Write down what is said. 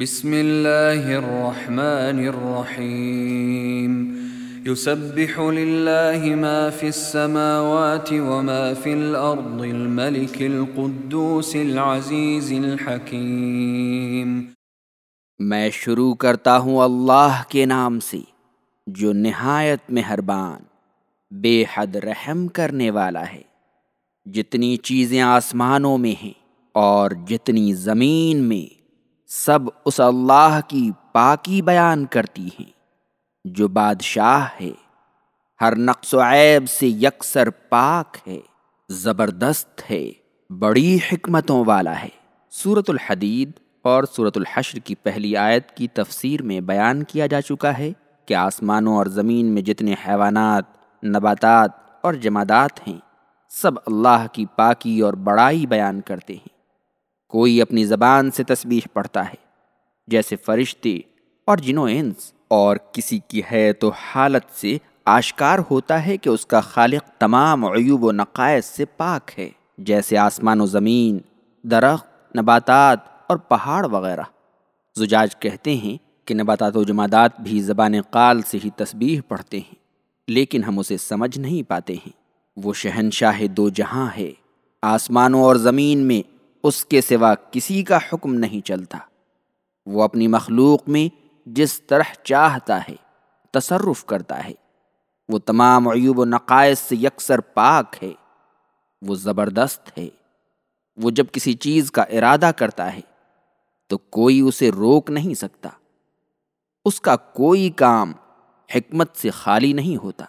بسم الله الرحمن الرحيم يسبح لله ما في السماوات وما في الأرض الملك القدوس العزيز الحكيم میں شروع کرتا ہوں اللہ کے نام سے، جو نہایت مہربان، بے حد رحم کرنے والا ہے۔ جتنی چیزیں آسمانوں میں ہیں اور جتنی زمین میں سب اس اللہ کی پاکی بیان کرتی ہیں، جو بادشاہ ہے۔ ہر نقص و عیب سے یکسر پاک ہے، زبردست ہے، بڑی حکمتوں والا ہے۔ صورت الحدید اور صورت الحشر کی پہلی آیت کی تفسیر میں بیان کیا جا چکا ہے کہ آسمانوں اور زمین میں جتنے حیوانات، نباتات اور جمادات ہیں، سب اللہ کی پاکی اور بڑائی بیان کرتے ہیں۔ کوئی اپنی زبان سے تسبیح پڑھتا ہے، جیسے فرشتے اور جنو انس۔ اور کسی کی ہے تو حالت سے آشکار ہوتا ہے کہ اس کا خالق تمام عیوب و نقائص سے پاک ہے، جیسے آسمان و زمین، درخت، نباتات اور پہاڑ وغیرہ۔ زجاج کہتے ہیں کہ نباتات و جمادات بھی زبان قال سے ہی تسبیح پڑھتے ہیں، لیکن ہم اسے سمجھ نہیں پاتے ہیں۔ وہ شہنشاہ دو جہاں ہے، آسمانوں اور زمین میں اس کے سوا کسی کا حکم نہیں چلتا۔ وہ اپنی مخلوق میں جس طرح چاہتا ہے تصرف کرتا ہے۔ وہ تمام عیوب و نقائص سے یکسر پاک ہے۔ وہ زبردست ہے۔ وہ جب کسی چیز کا ارادہ کرتا ہے تو کوئی اسے روک نہیں سکتا۔ اس کا کوئی کام حکمت سے خالی نہیں ہوتا۔